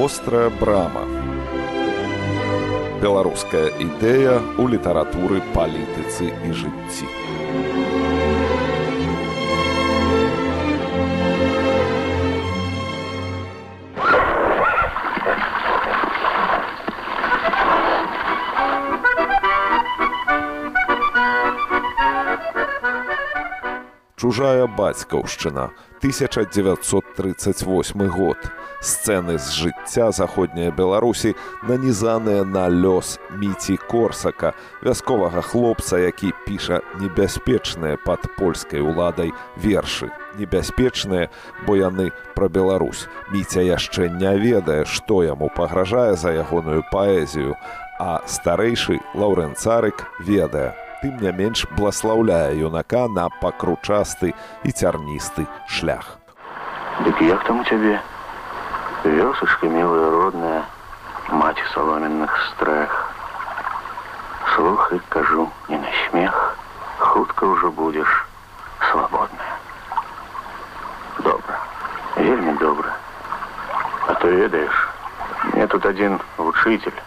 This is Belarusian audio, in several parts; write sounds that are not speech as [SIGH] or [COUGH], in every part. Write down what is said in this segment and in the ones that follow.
вострая брама. Беларуская ідэя ў літаратуры палітыцы і жыцці. Чужая бацькаўшчына 1938 год. Сцэны з жыцця заходняй беларусі нанізаныя на лёс міці корсака вясковага хлопца які піша небяспечныя пад польскай уладай вершы. Небяспечныя бо яны пра Беларусь. Міця яшчэ не ведае што яму пагражае за ягоную паэзію а старэйшы лаўрэнцарык ведае. Тым не менш бласлаўляе юнака на пакручасты і цярністы шлях. Дык як там у цябе вёсачка мілая родная маці саломенных стрэх слухай кажу не на смех. Хутка ўжо будзеш свабодная добра вельмі добра а то ведаеш мне тут адзін вучитель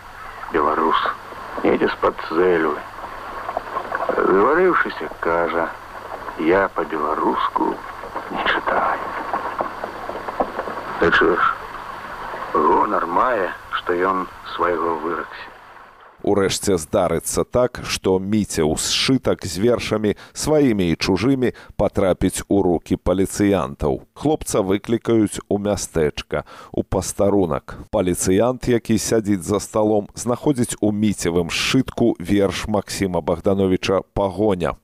беларус едзе з-пад зэльвы Заварившися, каже, я по-белоруску не читаю. Так що ж, гонор мае, што ён свайго выракся. Урэшце здарыцца так, што міце ў сшытак з вершамі сваімі і чужымі патрапіць у рукі паліцыянтаў. Хлопца выклікаюць у мястэчка, у пастарунак. Паліцыянт, які сядзіць за сталом, знаходзіць у міцевым сшытку верш Макссіма Богдановича пагоня.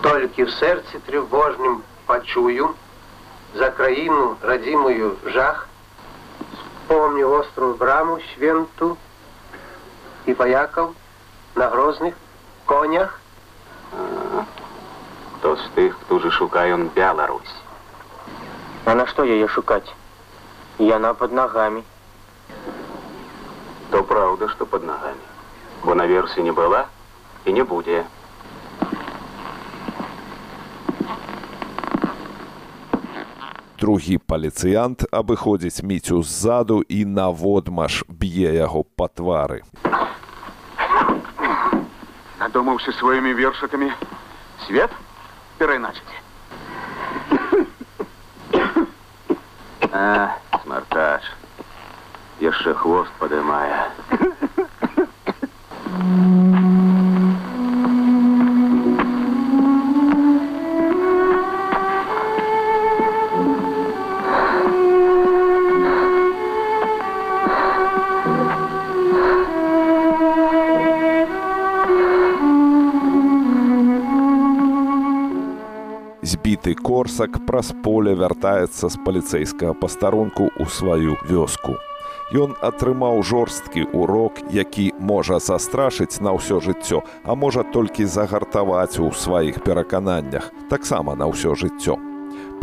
Толькі в сэрцы трывожным пачую за краіну радзімую жах, помню острую браму свенту, и вояков на грозных конях. А, то з тых, хто же шукае он Беларусь. А на што яе шукаць? Яна под ногами. То праўда, што под ногами. Бо на версе не была і не будзе. Другі паліцыянт абыходзіць міцю ззаду і наводмаш б'е яго па твары. Надумаўся сваімі вершыкамі свет перайначыць. Смарташ яшчэ хвост падымае праз поле вяртаецца з паліцэйскага пастарунку ў сваю вёску. Ён атрымаў жорсткі урок, які можа застрашыць на ўсё жыццё, а можа толькі загартаваць у сваіх перакананнях, таксама на ўсё жыццё.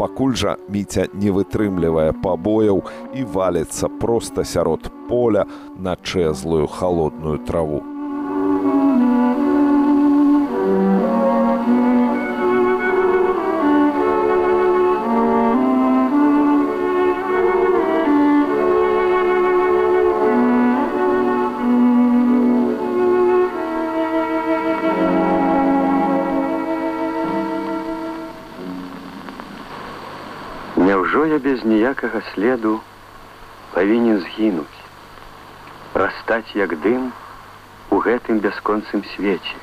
Пакуль жа міця не вытрымлівае пабояў і валіцца проста сярод поля на чэзлую халодную траву. Без ніякага следу павінен згінуць, растаць як дым у гэтым бясконцым свеце.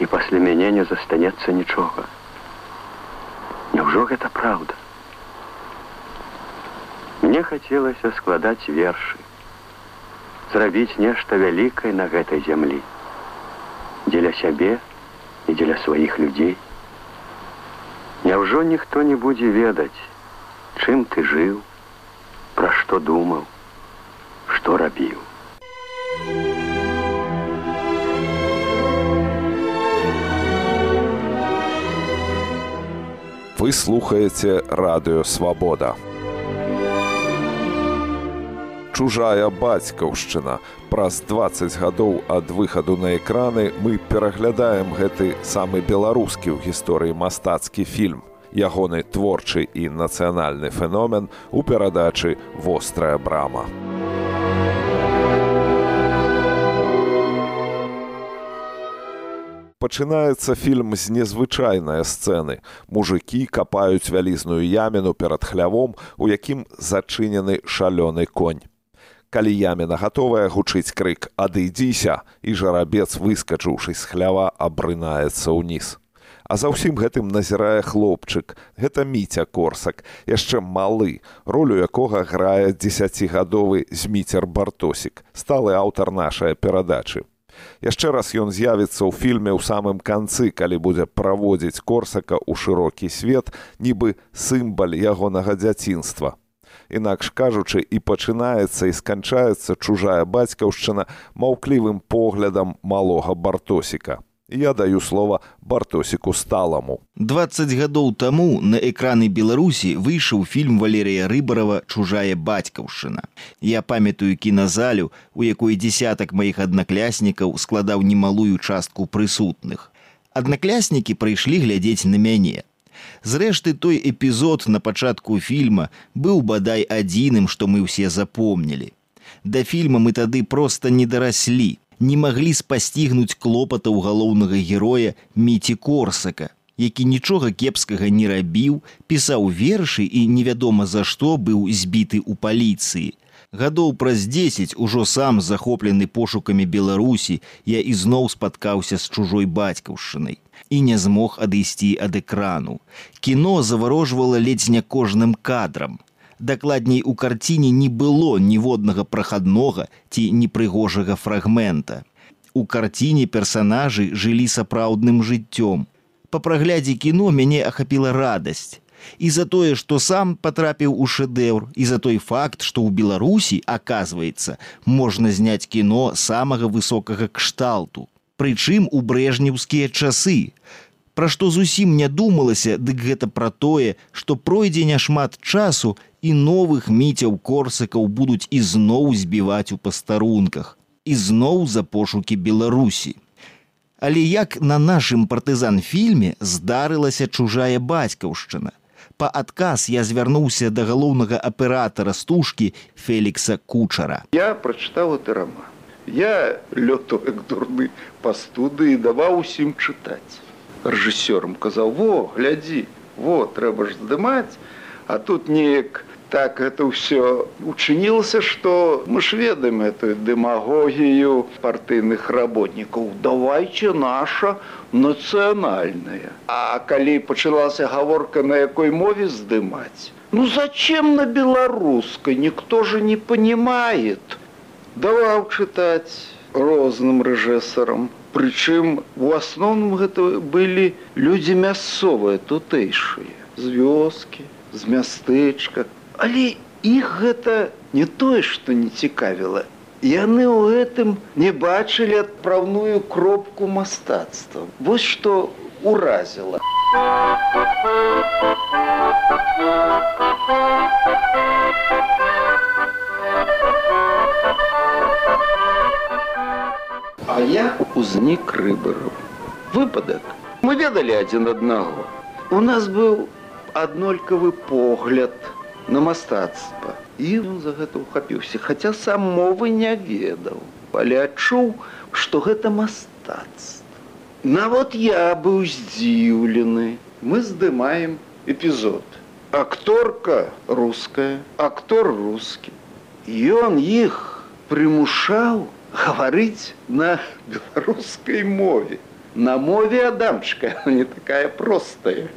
І пасля мяне не застанецца нічога. Няўжо гэта праўда? Мне хацелася складаць вершы, зрабіць нешта вялікае на гэтай зямлі, дзеля сябе і дзеля сваіх людзей. Няўжо ніхто не будзе ведаць, чым ты жыў, пра што думаў, што рабіў. Вы слухаеце радыё свабода чужая бацькаўшчына. Праз 20 гадоў ад выхаду на экраны мы пераглядаем гэты самы беларускі ў гісторыі мастацкі фільм. Ягоны творчы і нацыянальны феномен у перадачы вострая брама. Пачынаецца фільм з незвычайнай сцэны. Мужыкі капаюць вялізную яміну перад хлявом, у якім зачынены шалёны конь. Калі яміна гатовая гучыць крык адыдзіся і жарабец выскачыўшы з хлява абрынаецца ўніз. А за ўсім гэтым назірае хлопчык. Гэта міця корсак, яшчэ малы, ролю якога грае дзесяцігадовы зміцер бартосік, сталы аўтар нашай перадачы. Яшчэ раз ён з'явіцца ў фільме ў самым канцы, калі будзе праводзіць корсака ў шырокі свет, нібы сімбаль ягонага дзяцінства. Інакш кажучы, і пачынаецца і сканчаецца чужая бацькаўшчына маўклівым поглядам малога бартосіка. Я даю слова бартосіку сталаму. 20 гадоў таму на экраны Беларусі выйшаў фільм Валерыя Рыбарова чужая бацькаўшчына. Я памятаю кіназалю, у якой дзясятак маіх аднакляснікаў складаў немалую частку прысутных. Аднакляснікі прыйшлі глядзець на мяне. Зрэшты той эпізод на пачатку фільма быў бадай адзіным, што мы ўсе запомнілі. Да фільма мы тады проста не дараслі не маглі спасцігнуць клопатаў галоўнага героя міці корсака які нічога кепскага не рабіў пісаў вершы і невядома за што быў збіты ў паліцыі. Гадоў праз дзесяць ужо сам захоплены пошукамі беларусі я ізноў спаткаўся з чужой бацькаўшчынай і не змог адысці ад экрану. Кіно заварожвала ледзь не кожным кадрам дакладней у карціне не было ніводнага прахаднога ці непрыгожага фрагмента. У карціне персанажы жылі сапраўдным жыццём. Па праглядзе кіно мяне ахапіла радасць. І за тое, што сам патрапіў у шэдэўр і за той факт, што ў Беларусі, аказваецца, можна зняць кіно самага высокага кшталту. Прычым у брэжнеўскія часы. Пра што зусім не думалася, дык гэта пра тое, што пройдзе няшмат часу і новых міцяў корсакаў будуць ізноў збіваць у пастарунках ізноў за пошукі беларусі. Але як на нашым партызан фільме здарылася чужая бацькаўшчына. Па адказ я звярнуўся да галоўнага аператара стужкі фелікса кучара. Я прачытаў это рама я лёту як дурны па студыі даваў усім чытаць рэжысёрам казаў во глядзі во трэба ж здымаць а тут неяк так это ўсё учынілася что мы ж ведаем эту дэмагогію партыйных работнікаў давайте наша нацыянальная а калі пачалася гаворка на якой мове здымаць ну зачем на беларускай? Ніхто же не понимает даваў чытаць розным рэжысарам прычым у асноўным гэта былі людзі мясцовыя тутэйшыя з вёскі з мястэчка Але іх гэта не тое, што не цікавіла. Яны ў гэтым не бачылі адпраўную кропку мастацтва. Вось што уразіла. А я узнік рыбараў. Выпадак. Мы ведалі адзін аднаго. У нас быў аднолькавы погляд на мастацтва і ён за гэта ухапіўся. Хаця сам мовы не ведаў. Але адчуў што гэта мастацтва. Нават я быў здзіўлены. Мы здымаем эпізод. Акторка руская актор рускі. Ён іх прымушаў гаварыць на беларускай мове. На мове адамчка [LAUGHS] не такая простая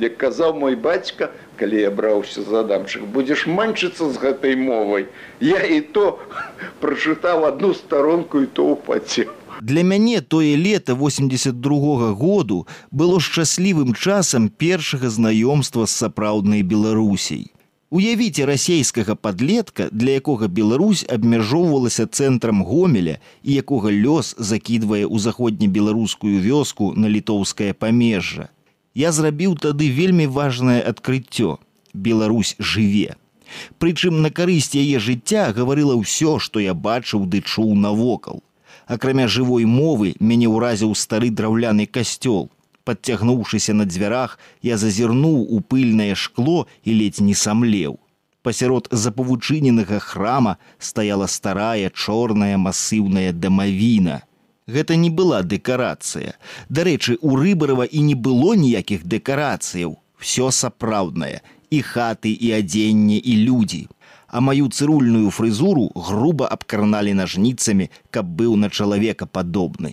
як казаў мой бацька калі я браўся за дамчык будзеш манчыцца з гэтай мовай я і то [LAUGHS] прачытаў одну старонку і то упацеў Для мяне тое лета 82 -го году было шчаслівым часам першага знаёмства з сапраўднай беларусей. Уявіце расейскага падлетка, для якога Беларусь абмяжоўвалася цэнтрам гомеля і якога лёс закідвае ў заходнебеларускую вёску на літоўскае памежжа я зрабіў тады вельмі важнае адкрыццё Беларусь жыве. Прычым на карысць яе жыцця гаварыла ўсё, што я бачыў ды чуў навокал. Акрамя жывой мовы мяне ўразіў стары драўляны касцёл. Подцягнуўшыся на дзвярах, я зазірнуў у пыльнае шкло і ледзь не самлеў. Пасярод запавучыненага храма стаяла старая чорная масыўная дамавіна. Гэта не была дэкарацыя. Дарэчы, у рыбарова і не было ніякіх дэкарацыяў. Всё сапраўднае, і хаты, і адзенне, і людзі. А маю цырульную фрызуру груба абкарналі нажніцамі, каб быў на чалавека падобны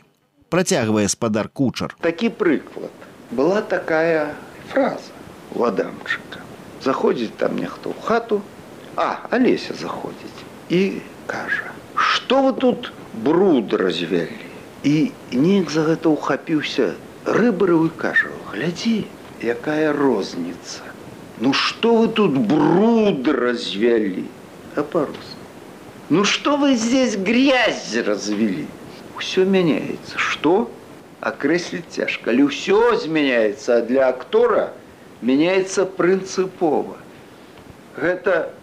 працягвае спадар кучар. Такі прыклад. Была такая фраза у Адамчыка. Заходзіць там нехто ў хату, а Алеся заходзіць і кажа: « Што вы тут бруд развялі. І неяк за гэта ўхапіўся рыбарывы кажа: « Глядзі, якая розніца. Ну што вы тут бруд развялі, а парус. Ну что вы здесь грязь развели? Все меняется. Что? Окреслить тяжко. Или все изменяется, а для актора меняется принципово. Это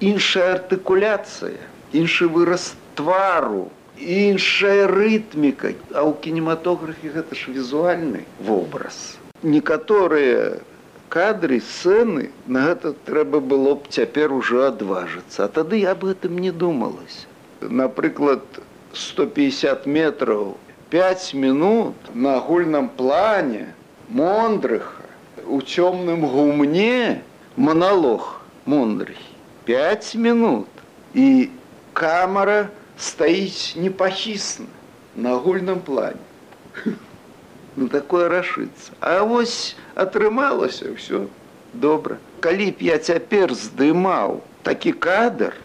іншая артыкуляцыя, іншы выраз твару, іншая рытміка, а ў кінематографе гэта ж візуальны вобраз. Некаторыя кадры сцэны на гэта трэба было б цяпер ужо адважыцца, а тады я аб гэтым не думалася. Напрыклад, 150 метров, 5 минут на агульном плане Мондрыха у темном гумне монолог Мондрыхи. 5 минут. И камера стоит непохисно на агульном плане. [LAUGHS] Ну такое рашыцца. А вось атрымалася ўсё добра. Калі б я цяпер здымаў такі кадр,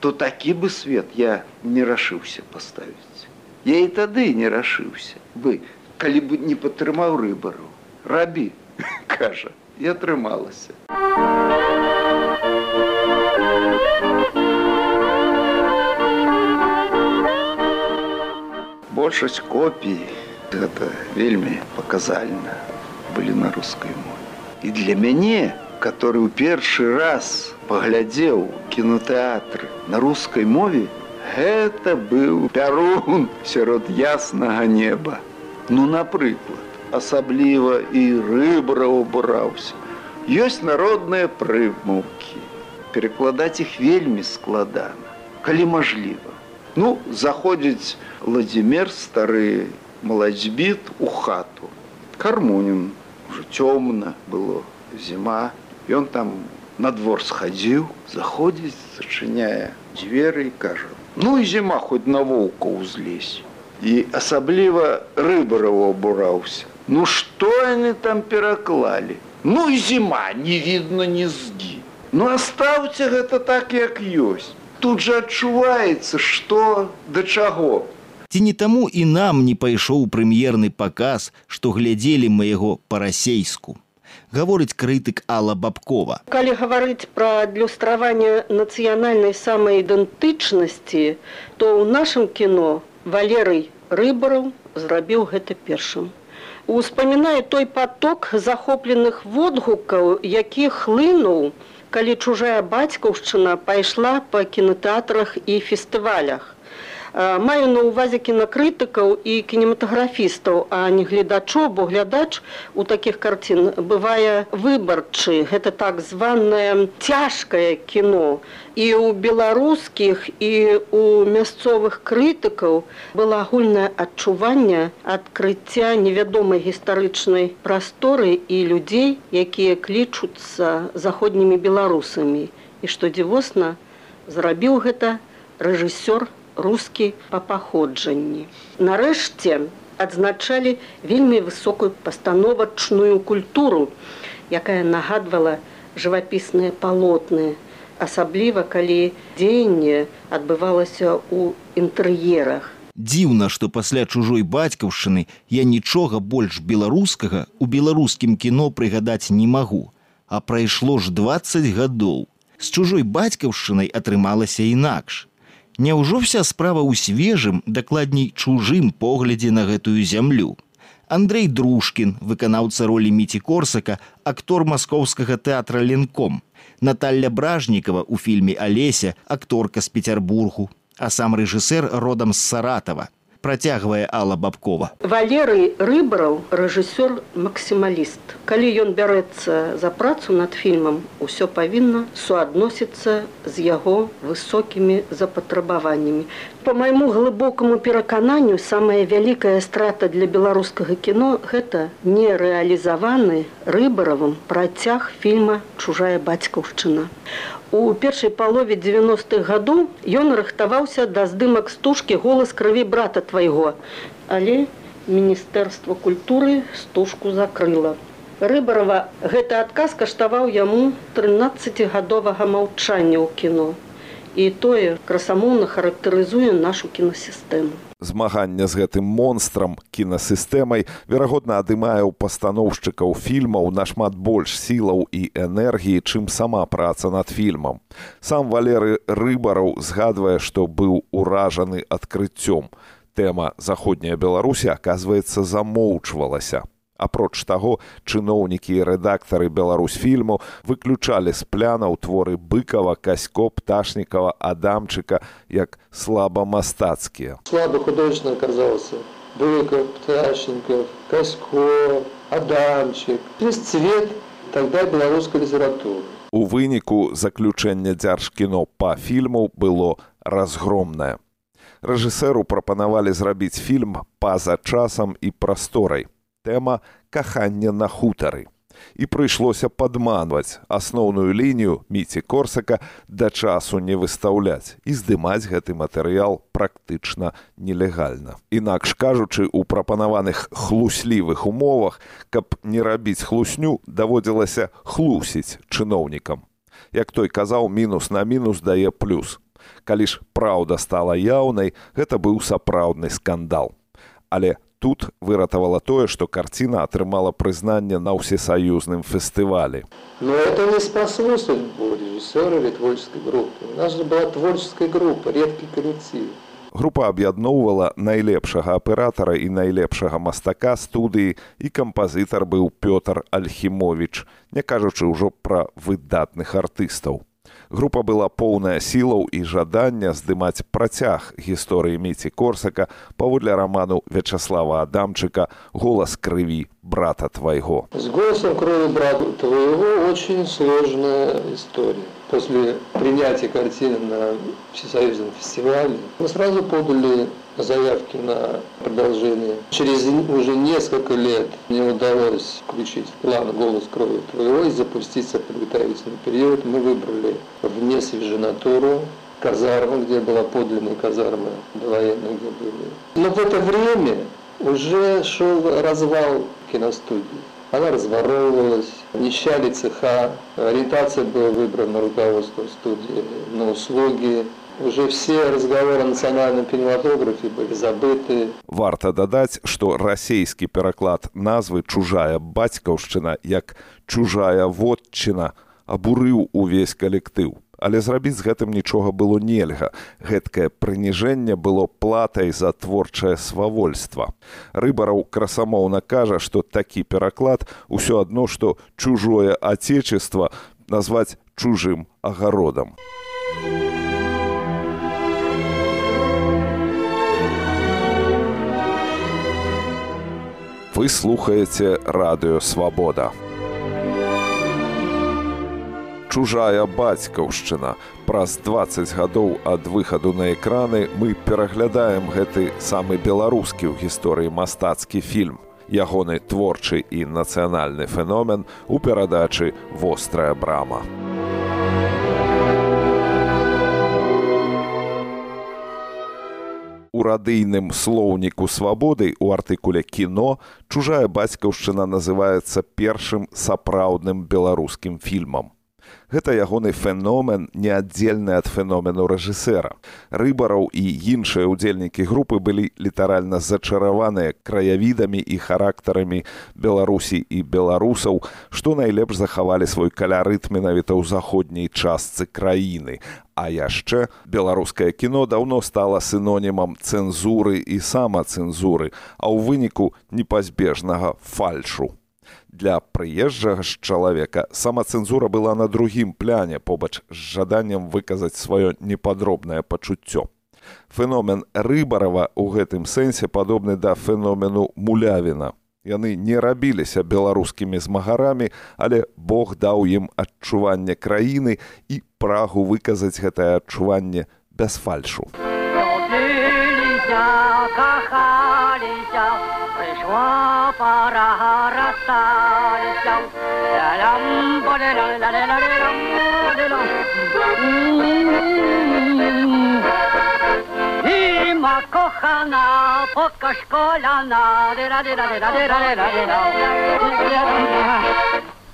то такі бы свет я не рашыўся паставіць. Я і тады не рашыўся бы, калі бы не падтрымаў рыбару. Рабі, [LAUGHS] кажа, і атрымалася. Большасць копій гэта вельмі паказальна былі на рускай мове. І для мяне, который ў першы раз паглядзеў кінотэатры на рускай мове, гэта быў пярун сярод яснага неба. Ну, напрыклад, асабліва і рыбра убраўся. Ёсць народныя прымаўкі. Перакладаць іх вельмі складана, калі мажліва. Ну, заходзіць ладзімер стары малацьбіт у хату. Кармунін уже цёмна было зіма, Ён там на двор схадзіў, заходзіць, зачыняе дзверы і кажа: « Ну і зіма хоць на воўка ўзлезь. І асабліва рыбараў абураўся. Ну што яны там пераклалі? Ну і зіма не відно нізгі. Ну аставце гэта так, як ёсць. Тут жа адчуваецца, што да чаго. Ці не таму і нам не пайшоў прэм'ерны паказ, што глядзелі мы яго па-расейску гаворыць крытык Алла Бабкова. Калі гаварыць пра адлюстраванне нацыянальнай самаідэнтычнасці, то ў нашым кіно Валерый рыбараў зрабіў гэта першым. Успамінае той поток захопленых водгукаў, які хлынуў, калі чужая бацькаўшчына пайшла па кінотэатрах і фестывалях. Маю на ўвазе кінакрытыкаў і кінематаграфістаў, а не гледачоў, бо глядач у такіх карцін бывае выбарчы. Гэта так званае цяжкае кіно. І ў беларускіх і у мясцовых крытыкаў было агульнае адчуванне адкрыцця невядомай гістарычнай прасторы і людзей, якія клічуцца заходнімі беларусамі. І што дзівосна зрабіў гэта рэжысёр рускі па паходжанні. Нарэшце адзначалі вельмі высокую пастановачную культуру, якая нагадвала жывапісныя палотны, асабліва калі дзеянне адбывалася ў інтэр'ерах. Дзіўна, што пасля чужой бацькаўшчыны я нічога больш беларускага у беларускім кіно прыгадаць не магу, а прайшло ж 20 гадоў. З чужой бацькаўшчынай атрымалася інакш. Няўжо вся справа ў свежым, дакладней чужым поглядзе на гэтую зямлю. Андрей Дружкін, выканаўца ролі міці Корсака, актор маскоўскага тэатра Ленком. Наталля Бражнікава ў фільме Алеся, акторка з Петербургу, а сам рэжысэр родам з Саратава. Працягвае Алла Бабкова. Валерый Рыбараў рэжысёр максімаліст. Калі ён бярэцца за працу над фільмам, усё павінна суадносіцца з яго высокімі запатрабаваннямі. По майму глыбокаму перакананню самая вялікая страта для беларускага кіно гэта нерэалізаваны рыбаравым працяг фільма чужая бацькаўшчына. У першай палове 90-х гадоў ён рыхтаваўся да здымак стужкі голас крыві брата твайго, але міністэрства культуры стужку закрыла. Рыбарава гэты адказ каштаваў яму 13гадовага маўчання ў кіно. І тое красамоўна характарызуе нашу кінасістэму. Змагання з гэтым монстрам кінасістэмай верагодна адымае ў пастаноўшчыкаў фільмаў нашмат больш сілаў і энергіі чым сама праца над фільмам. Сам валеры рыбараў згадвае што быў уражаны адкрыццём. Тэма заходняя беларусі аказваецца замоўчвалася апроч таго чыноўнікі і рэдактары беларусьфільму выключалі з плянаў творы быкова касько пташнікова адамчыка як слабамастацкія. Слабо художественно оказался. Быков пташников касько адамчик весь цвет тогда беларускай літаратуры у выніку заключэння дзяржкіно па фільму было разгромнае. Рэжысэру прапанавалі зрабіць фільм па-за часам і прасторай тэма кахання на хутары. І прыйшлося падманваць асноўную лінію міці корсака да часу не выстаўляць і здымаць гэты матэрыял практычна нелегальна. Інакш кажучы, у прапанаваных хлуслівых умовах, каб не рабіць хлусню, даводзілася хлусіць чыноўнікам. Як той казаў мінус на мінус дае плюс. Калі ж праўда стала яўнай, гэта быў сапраўдны скандал. Але тут выратавала тое, што карціна атрымала прызнанне на ўсесаюзным фестывалі. Но это не спасло судьбу режиссера или творческой группы. У нас же была творческая группа, редкий коллектив. Група аб'ядноўвала найлепшага аператара і найлепшага мастака студыі і кампазітар быў Пётр Альхімович, не кажучы ўжо пра выдатных артыстаў. Група была поўная сілаў і жадання здымаць працяг гісторыі міці корсака паводле раману вячаслава адамчыка голас крыві брата твайго с голосом крови брата твоего очень сложная история после принятия картины на всесоюзном фестивале мы сразу подали заявки на продолжение. Через уже несколько лет мне удалось включить в план «Голос крови твоего» и запуститься в подготовительный период. Мы выбрали вне свеженатуру, казарму, где была подлинная казарма военная, где были. Но в это время уже шел развал киностудии. Она разворовывалась, нищали цеха, ориентация была выбрана руководством студии на услуги, уже все разговоры о национальном кинематографе были забыты. Варта дадаць, што расійскі пераклад назвы чужая бацькаўшчына як чужая вотчына абурыў увесь калектыў. Але зрабіць з гэтым нічога было нельга. Гэткае прыніжэнне было платай за творчае свавольства. Рыбараў красамоўна кажа, што такі пераклад усё адно, што чужое отечество назваць чужым агародам. Вы слухаеце радыё свабода. Чужая бацькаўшчына. Праз 20 гадоў ад выхаду на экраны мы пераглядаем гэты самы беларускі ў гісторыі мастацкі фільм. Ягоны творчы і нацыянальны феномен у перадачы вострая брама. у радыйным слоўніку свабоды у артыкуле кіно чужая бацькаўшчына называецца першым сапраўдным беларускім фільмам. Гэта ягоны феномен неаддзельны ад феномену рэжысэра. Рыбараў і іншыя ўдзельнікі групы былі літаральна зачараваныя краявідамі і характарамі Беларусі і беларусаў, што найлепш захавалі свой калярыт менавіта ў заходняй частцы краіны. А яшчэ беларускае кіно даўно стала сінонімам цэнзуры і самацэнзуры, а ў выніку непазбежнага фальшу для прыезджага ж чалавека самацэнзура была на другім пляне побач з жаданнем выказаць сваё непадробнае пачуццё. Феномен рыбарава ў гэтым сэнсе падобны да феномену мулявіна. Яны не рабіліся беларускімі змагарамі, але Бог даў ім адчуванне краіны і прагу выказаць гэтае адчуванне без фальшу. Пришла пора расстались. Зима кохана, пока школяна.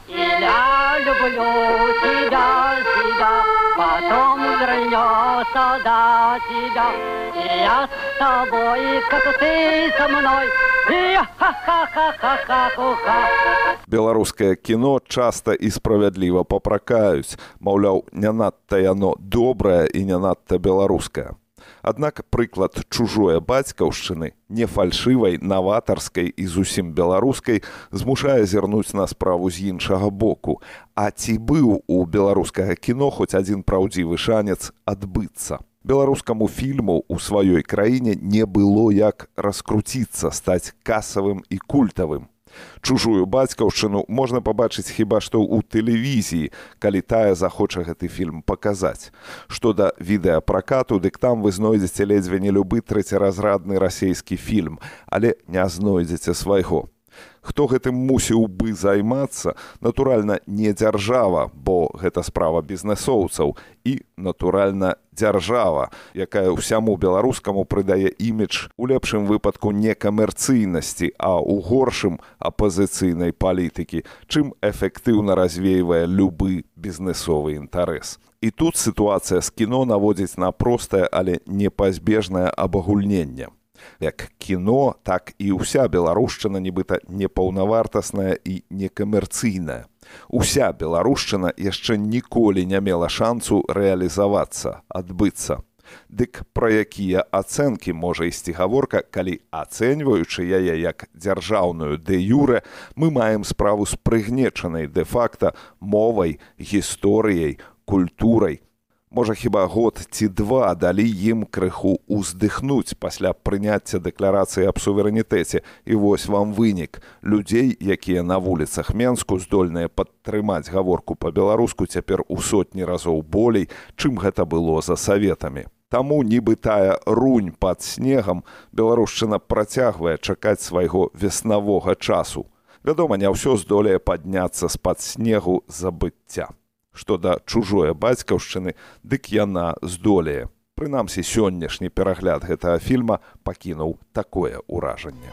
И я люблю тебя, тебя, потом вернется до тебя. И я с тобой, как ты со мной. [LAUGHS] Беларускае кіно часта і справядліва папракаюць, маўляў, не надта яно добрае і не надта беларускае. Аднак прыклад чужое бацькаўшчыны, не фальшывай, наватарскай і зусім беларускай змушае зірнуць на справу з іншага боку. А ці быў у беларускага кіно хоць адзін праўдзівы шанец адбыцца. Беларускаму фільму ў сваёй краіне не было як раскруціцца, стаць касавым і культавым чужую бацькаўшчыну можна пабачыць хіба што ў тэлевізіі калі тая захоча гэты фільм паказаць. Што да відэапракату дык там вы знойдзеце ледзьве не любы трэцяразрадны расійскі фільм але не знойдзеце свайго хто гэтым мусіў бы займацца. Натуральна не дзяржава бо гэта справа бізнесоўцаў і натуральна дзяржава якая ўсяму беларускаму прыдае імідж у лепшым выпадку некамерцыйнасці а ў горшым апазіцыйнай палітыкі чым эфектыўна развейвае любы бізнесовы інтарэс. І тут сітуацыя з кіно наводзіць на простае але непазбежнае абагульненне як кіно так і ўся беларушчына нібыта непаўнавартасная і некамерцыйная. Уся беларушчына яшчэ ніколі не мела шансу рэалізавацца адбыцца. Дык пра якія ацэнкі можа ісці гаворка, калі ацэньваючы яе як дзяржаўную дэ юрэ, мы маем справу з прыгнечанай дэ-факта мовай, гісторыяй, культурай, Можа хіба год ці два далі ім крыху ўздыхнуць пасля прыняцця дэкларацыі аб суверэнітэце і вось вам вынік людзей, якія на вуліцах Мску здольныя падтрымаць гаворку па-беларуску цяпер у сотні разоў болей, чым гэта было за саветамі. Таму нібы тая рунь пад снегам беларушчына працягвае чакаць свайго веснавога часу. Вядома, не ўсё здолее падняцца з-пад снегу забыцця што да чужое бацькаўшчыны, дык яна здолее. Прынамсі сённяшні перагляд гэтага фільма пакінуў такое ўражанне.